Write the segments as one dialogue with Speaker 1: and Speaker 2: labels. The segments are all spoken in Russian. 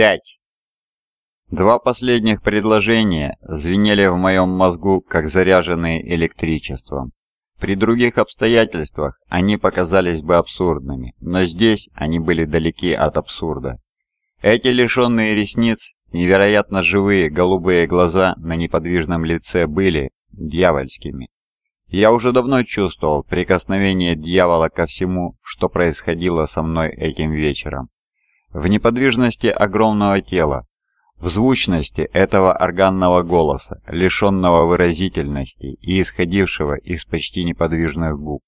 Speaker 1: Пять. Два последних предложения звенели в моем мозгу, как заряженные электричеством. При других обстоятельствах они показались бы абсурдными, но здесь они были далеки от абсурда. Эти лишенные ресниц, невероятно живые голубые глаза на неподвижном лице были дьявольскими. Я уже давно чувствовал прикосновение дьявола ко всему, что происходило со мной этим вечером в неподвижности огромного тела, в звучности этого органного голоса, лишенного выразительности и исходившего из почти неподвижных губ.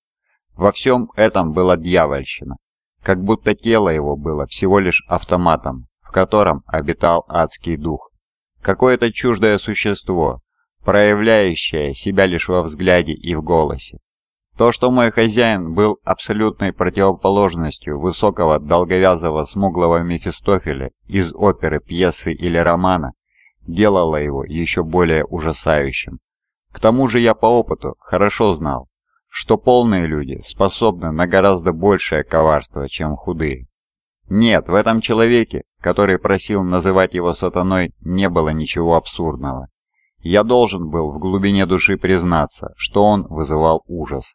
Speaker 1: Во всем этом была дьявольщина, как будто тело его было всего лишь автоматом, в котором обитал адский дух. Какое-то чуждое существо, проявляющее себя лишь во взгляде и в голосе. То, что мой хозяин был абсолютной противоположностью высокого, долговязого, смуглого Мефистофеля из оперы, пьесы или романа, делало его еще более ужасающим. К тому же я по опыту хорошо знал, что полные люди способны на гораздо большее коварство, чем худые. Нет, в этом человеке, который просил называть его сатаной, не было ничего абсурдного. Я должен был в глубине души признаться, что он вызывал ужас.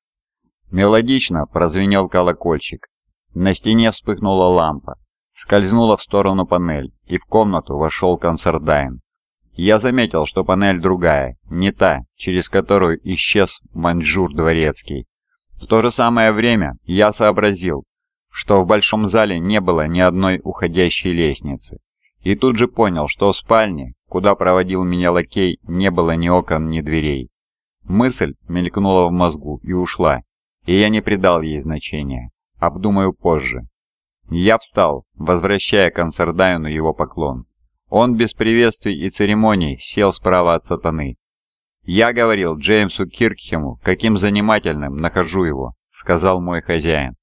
Speaker 1: Мелодично прозвенел колокольчик. На стене вспыхнула лампа. Скользнула в сторону панель, и в комнату вошел концердайн. Я заметил, что панель другая, не та, через которую исчез маньчжур дворецкий. В то же самое время я сообразил, что в большом зале не было ни одной уходящей лестницы. И тут же понял, что в спальне, куда проводил меня лакей, не было ни окон, ни дверей. Мысль мелькнула в мозгу и ушла, и я не придал ей значения. Обдумаю позже. Я встал, возвращая Консердайну его поклон. Он без приветствий и церемоний сел справа от сатаны. «Я говорил Джеймсу Киркхему, каким занимательным нахожу его», — сказал мой хозяин.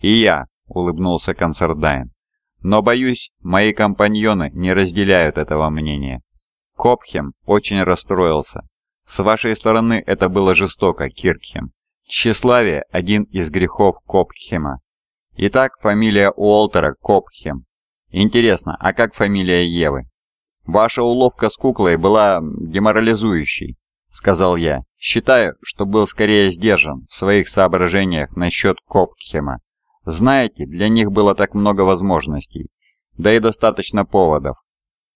Speaker 1: «И я», — улыбнулся Консердайн. «Но, боюсь, мои компаньоны не разделяют этого мнения». Копхем очень расстроился. «С вашей стороны это было жестоко, Киркхем. Тщеславие – один из грехов Копхема. Итак, фамилия Уолтера Копхем. Интересно, а как фамилия Евы? Ваша уловка с куклой была деморализующей, сказал я. Считаю, что был скорее сдержан в своих соображениях насчет Копхема. Знаете, для них было так много возможностей, да и достаточно поводов.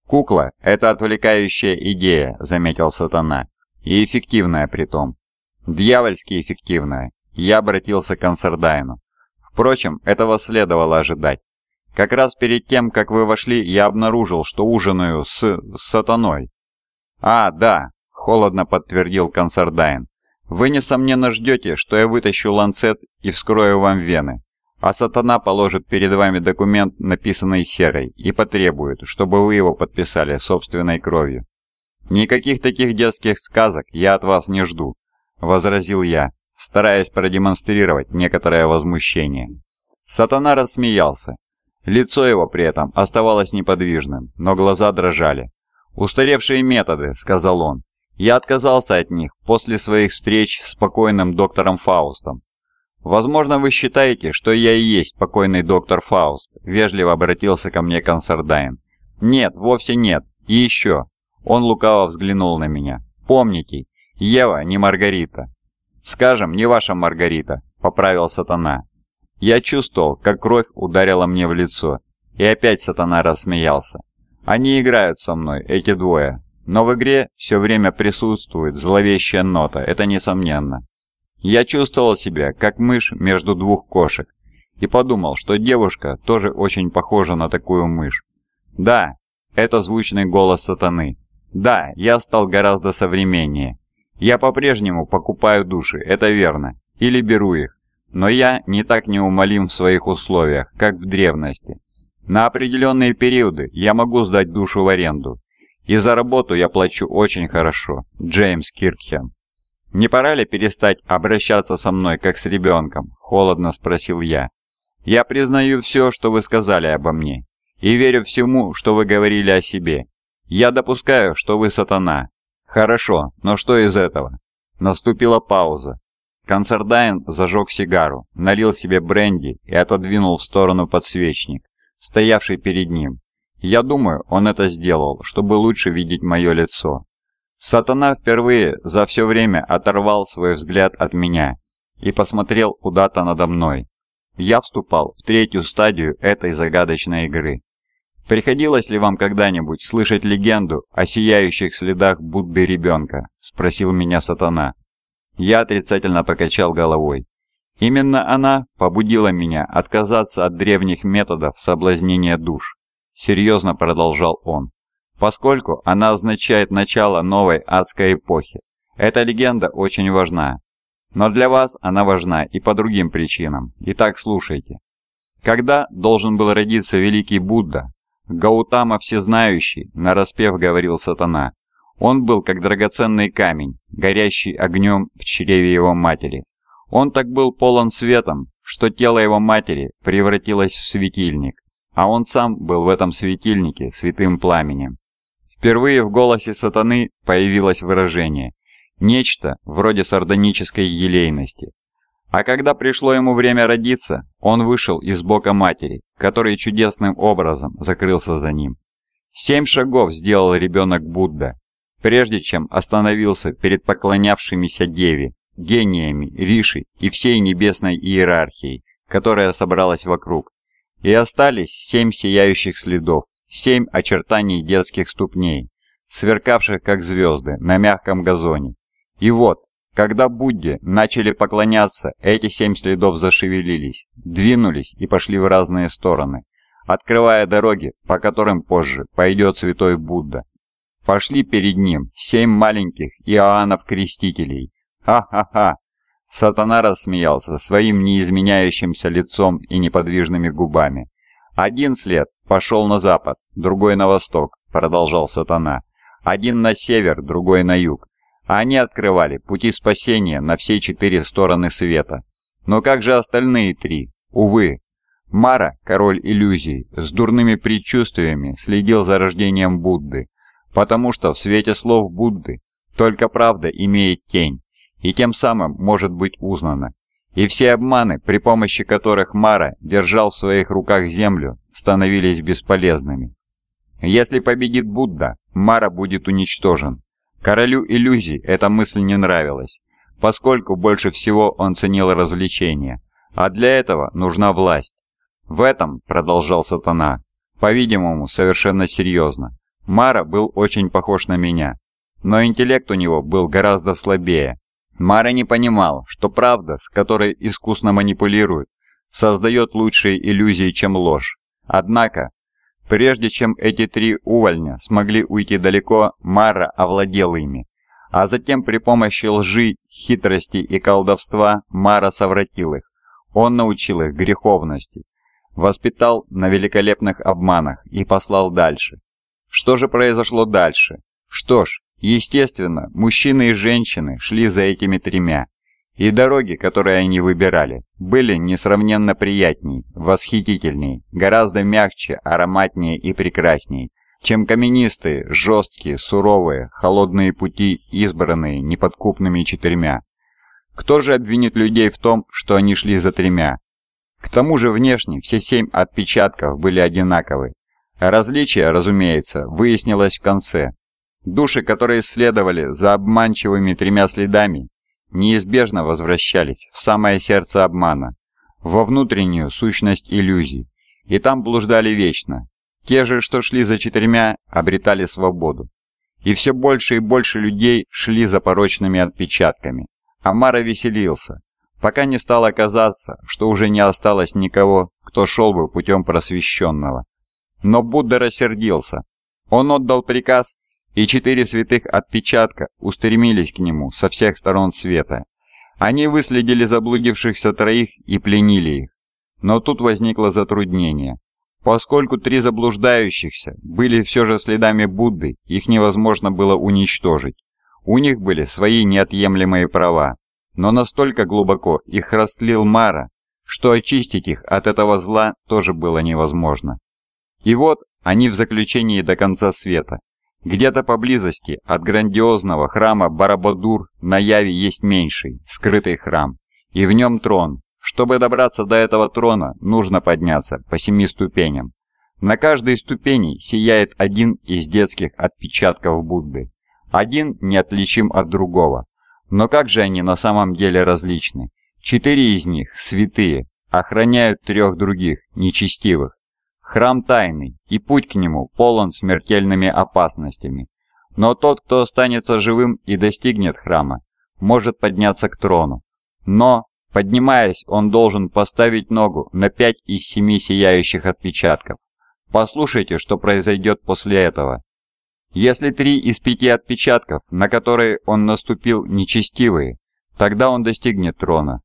Speaker 1: Кукла – это отвлекающая идея, заметил Сатана, и эффективная при том. Дьявольски эффективная. Я обратился к Ансердайну. Впрочем, этого следовало ожидать. Как раз перед тем, как вы вошли, я обнаружил, что ужинаю с... сатаной. А, да, холодно подтвердил Консардайн. Вы, несомненно, ждете, что я вытащу ланцет и вскрою вам вены. А сатана положит перед вами документ, написанный серой, и потребует, чтобы вы его подписали собственной кровью. Никаких таких детских сказок я от вас не жду. — возразил я, стараясь продемонстрировать некоторое возмущение. Сатана рассмеялся. Лицо его при этом оставалось неподвижным, но глаза дрожали. «Устаревшие методы», — сказал он. «Я отказался от них после своих встреч с покойным доктором Фаустом. «Возможно, вы считаете, что я и есть покойный доктор Фауст», — вежливо обратился ко мне Консердайн. «Нет, вовсе нет. И еще». Он лукаво взглянул на меня. «Помните, «Ева, не Маргарита». «Скажем, не ваша Маргарита», — поправил сатана. Я чувствовал, как кровь ударила мне в лицо. И опять сатана рассмеялся. «Они играют со мной, эти двое. Но в игре все время присутствует зловещая нота, это несомненно». Я чувствовал себя, как мышь между двух кошек. И подумал, что девушка тоже очень похожа на такую мышь. «Да», — это звучный голос сатаны. «Да, я стал гораздо современнее». Я по-прежнему покупаю души, это верно, или беру их, но я не так неумолим в своих условиях, как в древности. На определенные периоды я могу сдать душу в аренду, и за работу я плачу очень хорошо. Джеймс Киркхен. «Не пора ли перестать обращаться со мной, как с ребенком?» – холодно спросил я. «Я признаю все, что вы сказали обо мне, и верю всему, что вы говорили о себе. Я допускаю, что вы сатана, Хорошо, но что из этого? Наступила пауза. Консердайн зажег сигару, налил себе бренди и отодвинул в сторону подсвечник, стоявший перед ним. Я думаю, он это сделал, чтобы лучше видеть мое лицо. Сатана впервые за все время оторвал свой взгляд от меня и посмотрел куда-то надо мной. Я вступал в третью стадию этой загадочной игры. «Приходилось ли вам когда-нибудь слышать легенду о сияющих следах Будды ребенка?» – спросил меня сатана. Я отрицательно покачал головой. Именно она побудила меня отказаться от древних методов соблазнения душ. Серьезно продолжал он. Поскольку она означает начало новой адской эпохи. Эта легенда очень важна. Но для вас она важна и по другим причинам. Итак, слушайте. Когда должен был родиться великий Будда, «Гаутама всезнающий», — нараспев говорил сатана. Он был как драгоценный камень, горящий огнем в чреве его матери. Он так был полон светом, что тело его матери превратилось в светильник, а он сам был в этом светильнике святым пламенем. Впервые в голосе сатаны появилось выражение. Нечто вроде сардонической елейности. А когда пришло ему время родиться, он вышел из бока матери, который чудесным образом закрылся за ним. Семь шагов сделал ребенок Будда, прежде чем остановился перед поклонявшимися деви, гениями, Риши и всей небесной иерархией, которая собралась вокруг. И остались семь сияющих следов, семь очертаний детских ступней, сверкавших как звезды на мягком газоне. И вот, когда Будде начали поклоняться, эти семь следов зашевелились, двинулись и пошли в разные стороны, открывая дороги, по которым позже пойдет святой Будда. Пошли перед ним семь маленьких Иоаннов-крестителей. Ха-ха-ха! Сатана рассмеялся своим неизменяющимся лицом и неподвижными губами. «Один след пошел на запад, другой на восток», — продолжал Сатана. «Один на север, другой на юг. Они открывали пути спасения на все четыре стороны света. Но как же остальные три? Увы. Мара, король иллюзий, с дурными предчувствиями следил за рождением Будды, потому что в свете слов Будды только правда имеет тень и тем самым может быть узнана. И все обманы, при помощи которых Мара держал в своих руках землю, становились бесполезными. Если победит Будда, Мара будет уничтожен, Королю иллюзий эта мысль не нравилась, поскольку больше всего он ценил развлечения, а для этого нужна власть. В этом, продолжал Сатана, по-видимому, совершенно серьезно, Мара был очень похож на меня, но интеллект у него был гораздо слабее. Мара не понимал, что правда, с которой искусно манипулируют, создает лучшие иллюзии, чем ложь. Однако, Прежде чем эти три увольня смогли уйти далеко, Мара овладел ими. А затем при помощи лжи, хитрости и колдовства Мара совратил их. Он научил их греховности, воспитал на великолепных обманах и послал дальше. Что же произошло дальше? Что ж, естественно, мужчины и женщины шли за этими тремя. И дороги, которые они выбирали, были несравненно приятней, восхитительней, гораздо мягче, ароматнее и прекрасней, чем каменистые, жесткие, суровые, холодные пути, избранные неподкупными четырьмя. Кто же обвинит людей в том, что они шли за тремя? К тому же внешне все семь отпечатков были одинаковы. Различие, разумеется, выяснилось в конце. Души, которые следовали за обманчивыми тремя следами, неизбежно возвращались в самое сердце обмана, во внутреннюю сущность иллюзий, и там блуждали вечно. Те же, что шли за четырьмя, обретали свободу. И все больше и больше людей шли за порочными отпечатками. Амара веселился, пока не стало казаться, что уже не осталось никого, кто шел бы путем просвещенного. Но Будда рассердился. Он отдал приказ и четыре святых отпечатка устремились к нему со всех сторон света. Они выследили заблудившихся троих и пленили их. Но тут возникло затруднение. Поскольку три заблуждающихся были все же следами Будды, их невозможно было уничтожить. У них были свои неотъемлемые права. Но настолько глубоко их растлил Мара, что очистить их от этого зла тоже было невозможно. И вот они в заключении до конца света, где-то поблизости от грандиозного храма Барабадур на Яве есть меньший, скрытый храм, и в нем трон. Чтобы добраться до этого трона, нужно подняться по семи ступеням. На каждой ступени сияет один из детских отпечатков Будды. Один неотличим от другого. Но как же они на самом деле различны? Четыре из них, святые, охраняют трех других, нечестивых. Храм тайный, и путь к нему полон смертельными опасностями. Но тот, кто останется живым и достигнет храма, может подняться к трону. Но, поднимаясь, он должен поставить ногу на пять из семи сияющих отпечатков. Послушайте, что произойдет после этого. Если три из пяти отпечатков, на которые он наступил, нечестивые, тогда он достигнет трона.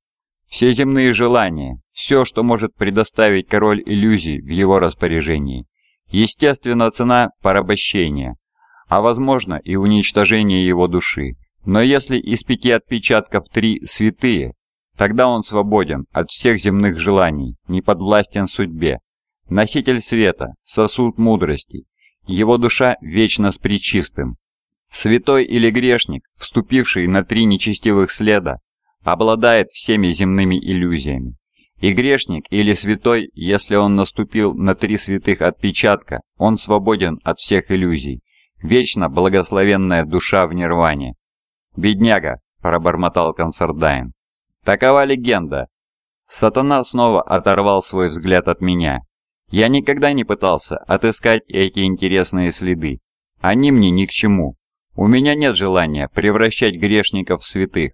Speaker 1: Все земные желания, все, что может предоставить король иллюзий в его распоряжении. Естественно, цена порабощения, а возможно и уничтожение его души. Но если из пяти отпечатков три святые, тогда он свободен от всех земных желаний, не подвластен судьбе. Носитель света, сосуд мудрости, его душа вечно с причистым. Святой или грешник, вступивший на три нечестивых следа, обладает всеми земными иллюзиями. И грешник или святой, если он наступил на три святых отпечатка, он свободен от всех иллюзий. Вечно благословенная душа в нирване. «Бедняга», – пробормотал Консердайн. «Такова легенда». Сатана снова оторвал свой взгляд от меня. Я никогда не пытался отыскать эти интересные следы. Они мне ни к чему. У меня нет желания превращать грешников в святых.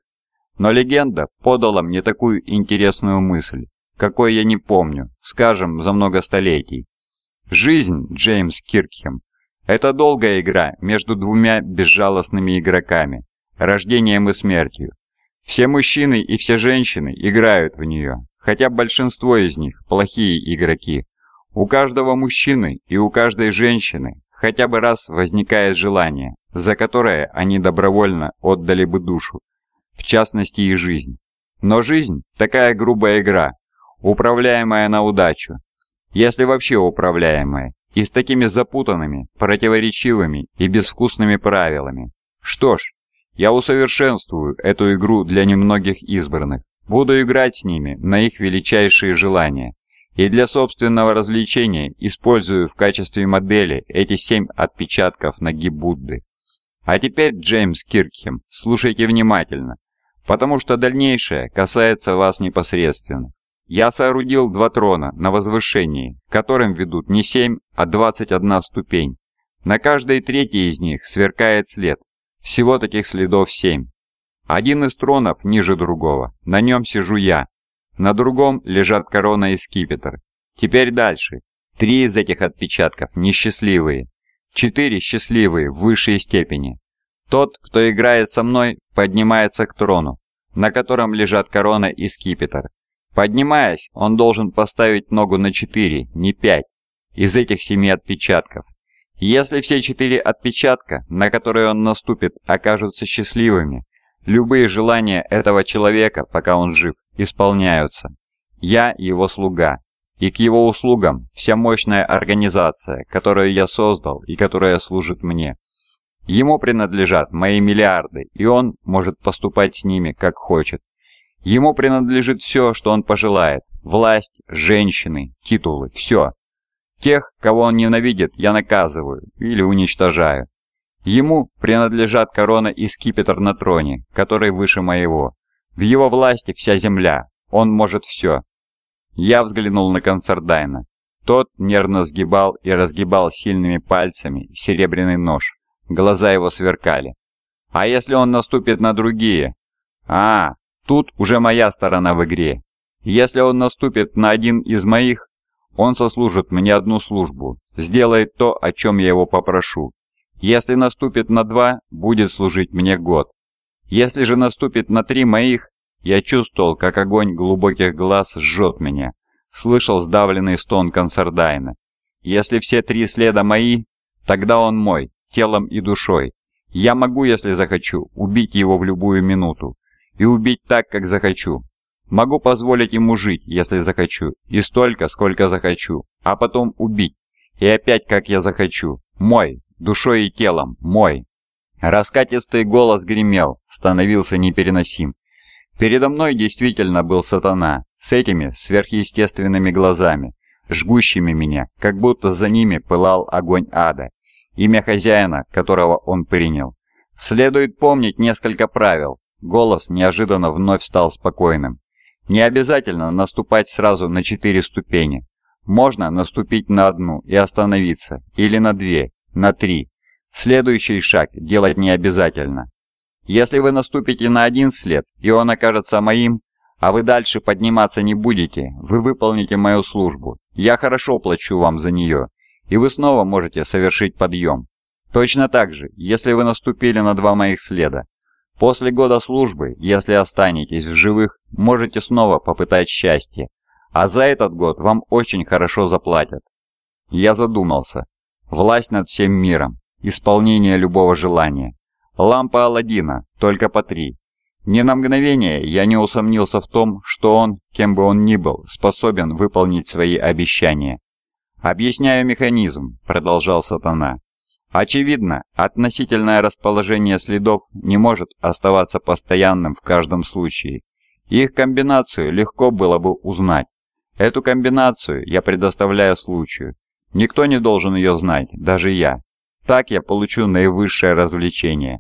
Speaker 1: Но легенда подала мне такую интересную мысль, какой я не помню, скажем, за много столетий. Жизнь Джеймс Киркхем – это долгая игра между двумя безжалостными игроками, рождением и смертью. Все мужчины и все женщины играют в нее, хотя большинство из них – плохие игроки. У каждого мужчины и у каждой женщины хотя бы раз возникает желание, за которое они добровольно отдали бы душу, в частности и жизнь. Но жизнь – такая грубая игра, управляемая на удачу, если вообще управляемая, и с такими запутанными, противоречивыми и безвкусными правилами. Что ж, я усовершенствую эту игру для немногих избранных, буду играть с ними на их величайшие желания и для собственного развлечения использую в качестве модели эти семь отпечатков ноги Будды. А теперь, Джеймс Киркхем, слушайте внимательно потому что дальнейшее касается вас непосредственно. Я соорудил два трона на возвышении, к которым ведут не семь, а 21 ступень. На каждой третьей из них сверкает след. Всего таких следов семь. Один из тронов ниже другого, на нем сижу я. На другом лежат корона и скипетр. Теперь дальше. Три из этих отпечатков несчастливые. Четыре счастливые в высшей степени. Тот, кто играет со мной, поднимается к трону, на котором лежат корона и скипетр. Поднимаясь, он должен поставить ногу на 4, не 5, из этих семи отпечатков. Если все четыре отпечатка, на которые он наступит, окажутся счастливыми, любые желания этого человека, пока он жив, исполняются. Я его слуга, и к его услугам вся мощная организация, которую я создал и которая служит мне. Ему принадлежат мои миллиарды, и он может поступать с ними, как хочет. Ему принадлежит все, что он пожелает. Власть, женщины, титулы, все. Тех, кого он ненавидит, я наказываю или уничтожаю. Ему принадлежат корона и скипетр на троне, который выше моего. В его власти вся земля, он может все. Я взглянул на Консардайна. Тот нервно сгибал и разгибал сильными пальцами серебряный нож, Глаза его сверкали. «А если он наступит на другие?» «А, тут уже моя сторона в игре. Если он наступит на один из моих, он сослужит мне одну службу, сделает то, о чем я его попрошу. Если наступит на два, будет служить мне год. Если же наступит на три моих, я чувствовал, как огонь глубоких глаз жжет меня. Слышал сдавленный стон консердайна. Если все три следа мои, тогда он мой телом и душой. Я могу, если захочу, убить его в любую минуту. И убить так, как захочу. Могу позволить ему жить, если захочу, и столько, сколько захочу, а потом убить. И опять, как я захочу. Мой, душой и телом, мой. Раскатистый голос гремел, становился непереносим. Передо мной действительно был сатана, с этими сверхъестественными глазами, жгущими меня, как будто за ними пылал огонь ада имя хозяина, которого он принял. Следует помнить несколько правил. Голос неожиданно вновь стал спокойным. Не обязательно наступать сразу на четыре ступени. Можно наступить на одну и остановиться, или на две, на три. Следующий шаг делать не обязательно. Если вы наступите на один след, и он окажется моим, а вы дальше подниматься не будете, вы выполните мою службу. Я хорошо плачу вам за нее, и вы снова можете совершить подъем. Точно так же, если вы наступили на два моих следа. После года службы, если останетесь в живых, можете снова попытать счастье. А за этот год вам очень хорошо заплатят. Я задумался. Власть над всем миром. Исполнение любого желания. Лампа Аладдина, только по три. Ни на мгновение я не усомнился в том, что он, кем бы он ни был, способен выполнить свои обещания. «Объясняю механизм», — продолжал Сатана. «Очевидно, относительное расположение следов не может оставаться постоянным в каждом случае. Их комбинацию легко было бы узнать. Эту комбинацию я предоставляю случаю. Никто не должен ее знать, даже я. Так я получу наивысшее развлечение.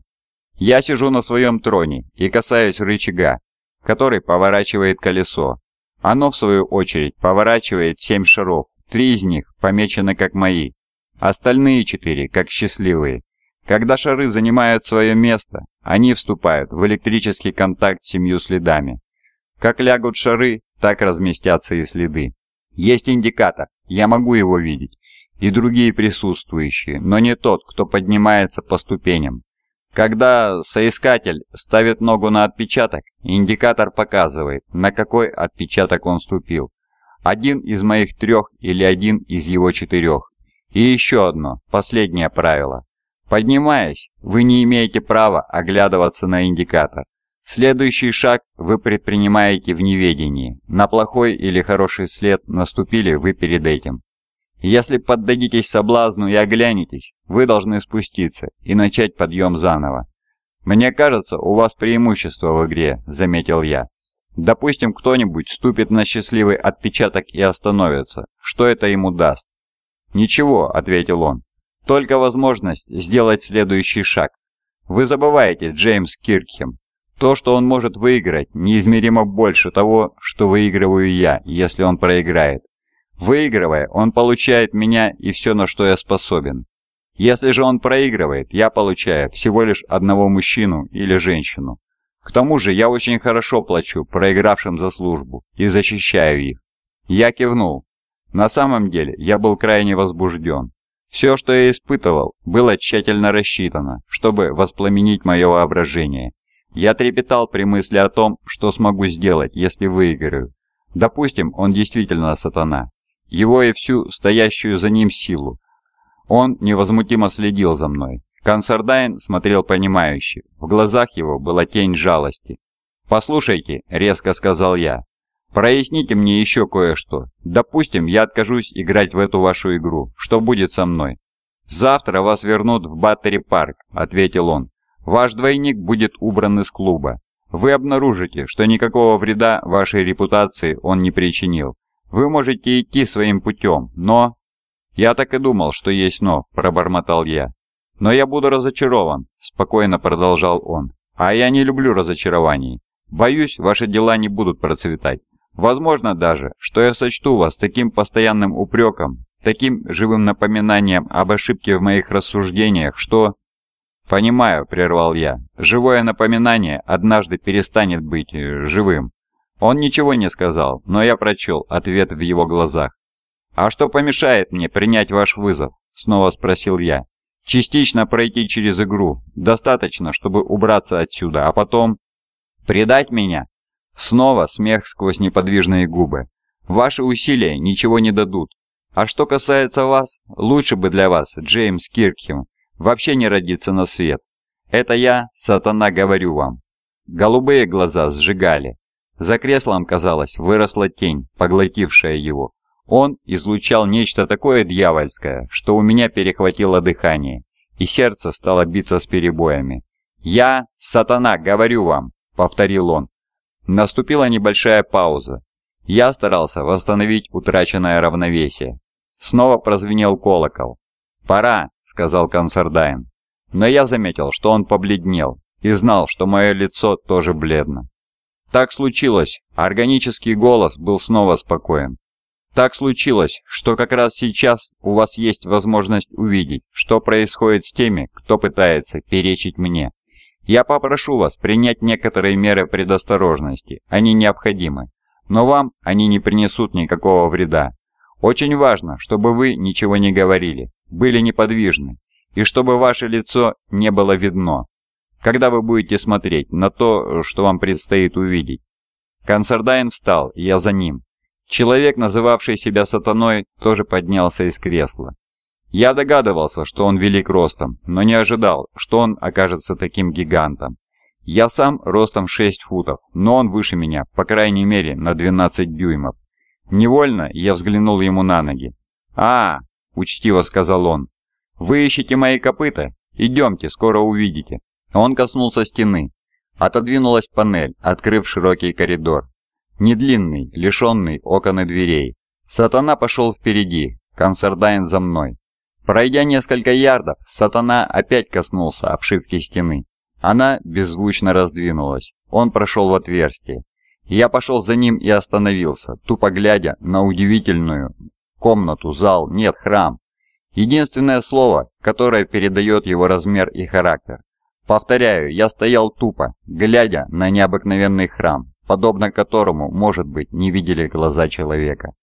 Speaker 1: Я сижу на своем троне и касаюсь рычага, который поворачивает колесо. Оно, в свою очередь, поворачивает семь шаров, Три из них помечены как мои, остальные четыре как счастливые. Когда шары занимают свое место, они вступают в электрический контакт с семью следами. Как лягут шары, так разместятся и следы. Есть индикатор, я могу его видеть, и другие присутствующие, но не тот, кто поднимается по ступеням. Когда соискатель ставит ногу на отпечаток, индикатор показывает, на какой отпечаток он ступил. Один из моих трех или один из его четырех. И еще одно, последнее правило. Поднимаясь, вы не имеете права оглядываться на индикатор. Следующий шаг вы предпринимаете в неведении. На плохой или хороший след наступили вы перед этим. Если поддадитесь соблазну и оглянетесь, вы должны спуститься и начать подъем заново. «Мне кажется, у вас преимущество в игре», — заметил я. Допустим, кто-нибудь ступит на счастливый отпечаток и остановится. Что это ему даст? «Ничего», — ответил он. «Только возможность сделать следующий шаг. Вы забываете, Джеймс Киркхем, то, что он может выиграть, неизмеримо больше того, что выигрываю я, если он проиграет. Выигрывая, он получает меня и все, на что я способен. Если же он проигрывает, я получаю всего лишь одного мужчину или женщину. К тому же я очень хорошо плачу проигравшим за службу и защищаю их. Я кивнул. На самом деле я был крайне возбужден. Все, что я испытывал, было тщательно рассчитано, чтобы воспламенить мое воображение. Я трепетал при мысли о том, что смогу сделать, если выиграю. Допустим, он действительно сатана. Его и всю стоящую за ним силу. Он невозмутимо следил за мной. Консердайн смотрел понимающе, в глазах его была тень жалости. «Послушайте», — резко сказал я, — «проясните мне еще кое-что. Допустим, я откажусь играть в эту вашу игру. Что будет со мной?» «Завтра вас вернут в Баттери-парк», — ответил он. «Ваш двойник будет убран из клуба. Вы обнаружите, что никакого вреда вашей репутации он не причинил. Вы можете идти своим путем, но...» «Я так и думал, что есть но», — пробормотал я. «Но я буду разочарован», – спокойно продолжал он. «А я не люблю разочарований. Боюсь, ваши дела не будут процветать. Возможно даже, что я сочту вас таким постоянным упреком, таким живым напоминанием об ошибке в моих рассуждениях, что...» «Понимаю», – прервал я, – «живое напоминание однажды перестанет быть э, живым». Он ничего не сказал, но я прочел ответ в его глазах. «А что помешает мне принять ваш вызов?» – снова спросил я. Частично пройти через игру достаточно, чтобы убраться отсюда, а потом... Предать меня? Снова смех сквозь неподвижные губы. Ваши усилия ничего не дадут. А что касается вас, лучше бы для вас, Джеймс Киркхем, вообще не родиться на свет. Это я, сатана, говорю вам. Голубые глаза сжигали. За креслом, казалось, выросла тень, поглотившая его. Он излучал нечто такое дьявольское, что у меня перехватило дыхание, и сердце стало биться с перебоями. «Я, сатана, говорю вам!» — повторил он. Наступила небольшая пауза. Я старался восстановить утраченное равновесие. Снова прозвенел колокол. «Пора», — сказал Консердайн. Но я заметил, что он побледнел, и знал, что мое лицо тоже бледно. Так случилось, органический голос был снова спокоен. Так случилось, что как раз сейчас у вас есть возможность увидеть, что происходит с теми, кто пытается перечить мне. Я попрошу вас принять некоторые меры предосторожности, они необходимы, но вам они не принесут никакого вреда. Очень важно, чтобы вы ничего не говорили, были неподвижны, и чтобы ваше лицо не было видно, когда вы будете смотреть на то, что вам предстоит увидеть. Консердайн встал, я за ним. Человек, называвший себя сатаной, тоже поднялся из кресла. Я догадывался, что он велик ростом, но не ожидал, что он окажется таким гигантом. Я сам ростом 6 футов, но он выше меня, по крайней мере, на 12 дюймов. Невольно я взглянул ему на ноги. «А, — учтиво сказал он, — вы ищете мои копыта? Идемте, скоро увидите». Он коснулся стены. Отодвинулась панель, открыв широкий коридор. Недлинный, лишенный окон и дверей. Сатана пошел впереди, Консердайн за мной. Пройдя несколько ярдов, Сатана опять коснулся обшивки стены. Она беззвучно раздвинулась. Он прошел в отверстие. Я пошел за ним и остановился, тупо глядя на удивительную комнату, зал, нет, храм. Единственное слово, которое передает его размер и характер. Повторяю, я стоял тупо, глядя на необыкновенный храм, подобно которому, может быть, не видели глаза человека.